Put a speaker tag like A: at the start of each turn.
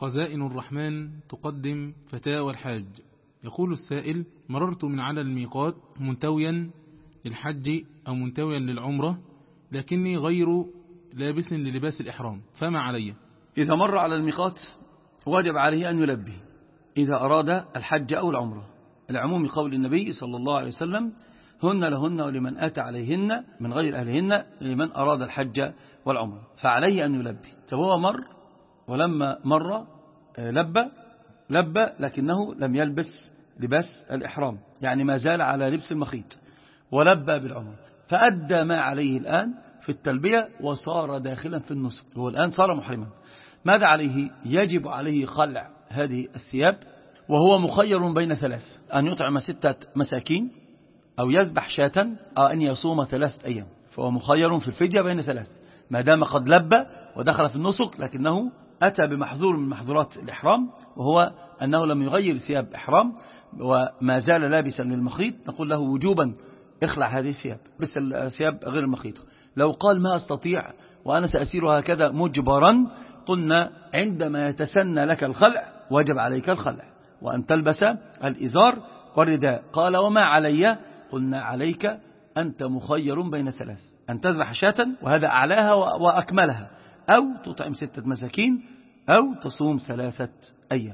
A: خزائن الرحمن تقدم فتاوى الحاج. يقول السائل مررت من على الميقات منتويا للحج أو منتويا للعمرة لكني غير لابس للباس الإحرام. فما علي؟
B: إذا مر على الميقات واجب عليه أن يلبي إذا أراد الحج أو العمرة. العموم قول النبي صلى الله عليه وسلم هن لهن ولمن أتى عليهن من غير أهلهن لمن أراد الحج والعمرة. فعليه أن يلبي. فهو مر ولما مر لبى لبى لكنه لم يلبس لباس الإحرام يعني ما زال على لبس المخيط ولبى بالعمر. فأدى ما عليه الآن في التلبية وصار داخلا في النسك هو الآن صار محرما. ماذا عليه؟ يجب عليه خلع هذه الثياب وهو مخير بين ثلاث أن يطعم ستة مساكين أو يذبح شاة أو أن يصوم ثلاثة أيام فهو مخير في الفدية بين ثلاث. ما دام قد لبى ودخل في النسك لكنه أتى بمحظور من محظورات الإحرام وهو أنه لم يغير ثياب إحرام وما زال لابسا للمخيط نقول له وجوبا اخلع هذه الثياب بس الثياب غير المخيط. لو قال ما أستطيع وأنا سأسير هكذا مجبرا قلنا عندما يتسنى لك الخلع وجب عليك الخلع وأن تلبس الإزار والرداء. قال وما علي؟ قلنا عليك أنت مخير بين ثلاث أن تذبح شاة وهذا أعلاها وأكملها. أو تطعم ستة مساكين أو تصوم ثلاثة أيام.